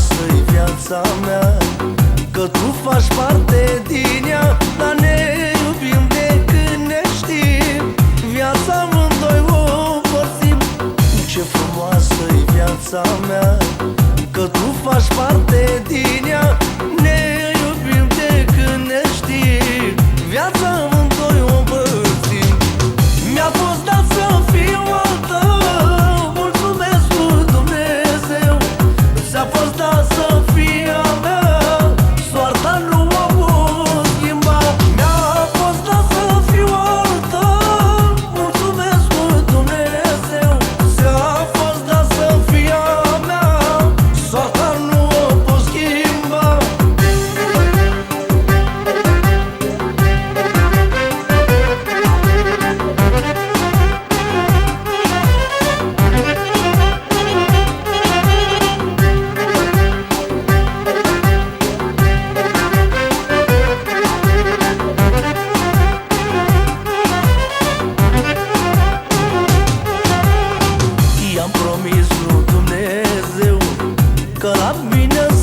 Lasă-i viața mea Că tu faci parte din ea Dar ne iubim de când ne știm. Viața amândoi o porțim Ce frumoasă-i viața mea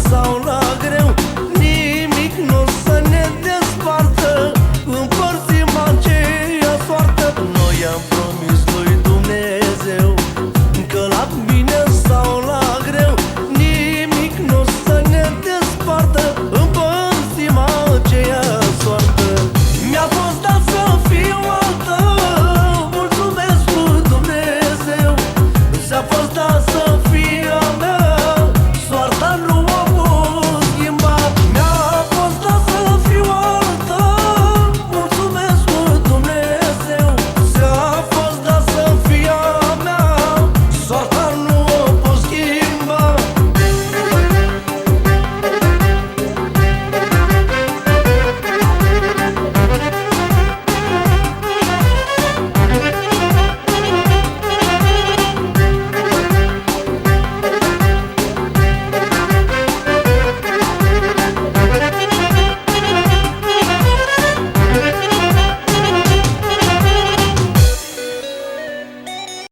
sau la greu Nimic nu